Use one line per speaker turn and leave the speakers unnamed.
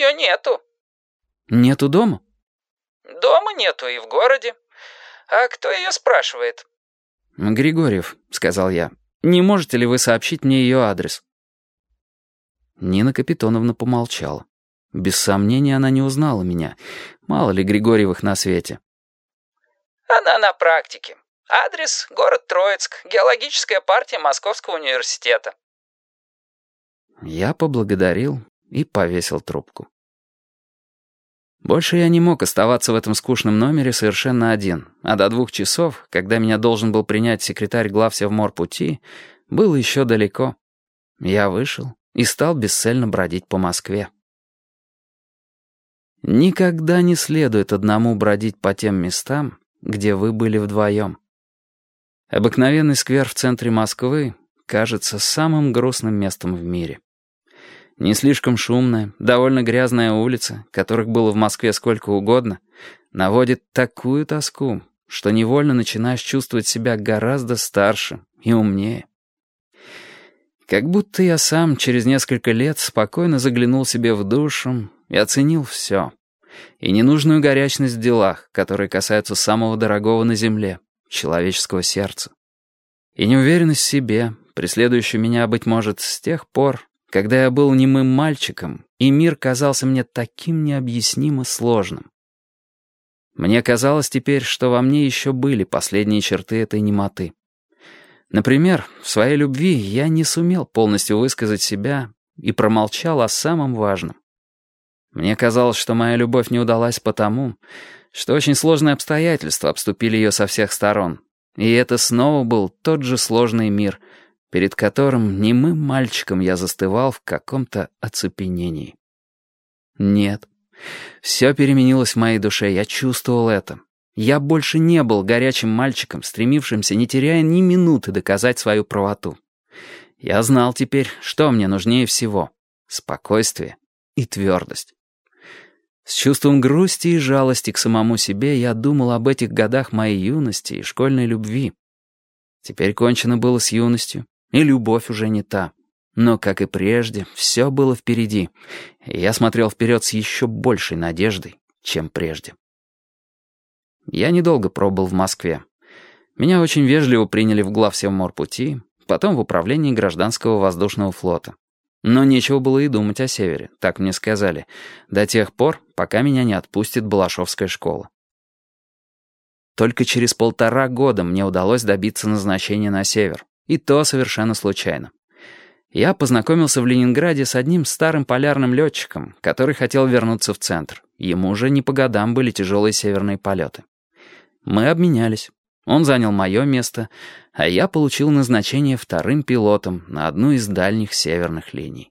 ее нету».
«Нету дома?»
«Дома нету и в городе. А кто ее спрашивает?»
«Григорьев», — сказал я. «Не можете ли вы сообщить мне ее адрес?» Нина Капитоновна помолчала. Без сомнения, она не узнала меня. Мало ли Григорьевых на свете.
«Она на практике. Адрес — город Троицк, геологическая партия Московского университета».
Я поблагодарил и повесил трубку. Больше я не мог оставаться в этом скучном номере совершенно один, а до двух часов, когда меня должен был принять секретарь главсевморпути, было еще далеко. Я вышел и стал бесцельно бродить по Москве. Никогда не следует одному бродить по тем местам, где вы были вдвоем. Обыкновенный сквер в центре Москвы кажется самым грустным местом в мире. Не слишком шумная, довольно грязная улица, которых было в Москве сколько угодно, наводит такую тоску, что невольно начинаешь чувствовать себя гораздо старше и умнее. Как будто я сам через несколько лет спокойно заглянул себе в душу и оценил все. И ненужную горячность в делах, которые касаются самого дорогого на земле — человеческого сердца. И неуверенность в себе, преследующую меня, быть может, с тех пор, когда я был немым мальчиком, и мир казался мне таким необъяснимо сложным. Мне казалось теперь, что во мне еще были последние черты этой немоты. Например, в своей любви я не сумел полностью высказать себя и промолчал о самом важном. Мне казалось, что моя любовь не удалась потому, что очень сложные обстоятельства обступили ее со всех сторон. И это снова был тот же сложный мир, перед которым немым мальчиком я застывал в каком-то оцепенении. Нет, все переменилось в моей душе, я чувствовал это. Я больше не был горячим мальчиком, стремившимся, не теряя ни минуты, доказать свою правоту. Я знал теперь, что мне нужнее всего — спокойствие и твердость. С чувством грусти и жалости к самому себе я думал об этих годах моей юности и школьной любви. Теперь кончено было с юностью, и любовь уже не та. Но, как и прежде, все было впереди, я смотрел вперед с еще большей надеждой, чем прежде. Я недолго пробыл в Москве. Меня очень вежливо приняли в главсевморпути, потом в управлении гражданского воздушного флота. Но нечего было и думать о севере, так мне сказали, до тех пор, пока меня не отпустит Балашовская школа. Только через полтора года мне удалось добиться назначения на север. И то совершенно случайно. Я познакомился в Ленинграде с одним старым полярным летчиком, который хотел вернуться в центр. Ему уже не по годам были тяжелые северные полеты. Мы обменялись. Он занял мое место, а я получил назначение вторым пилотом на одну из дальних северных линий.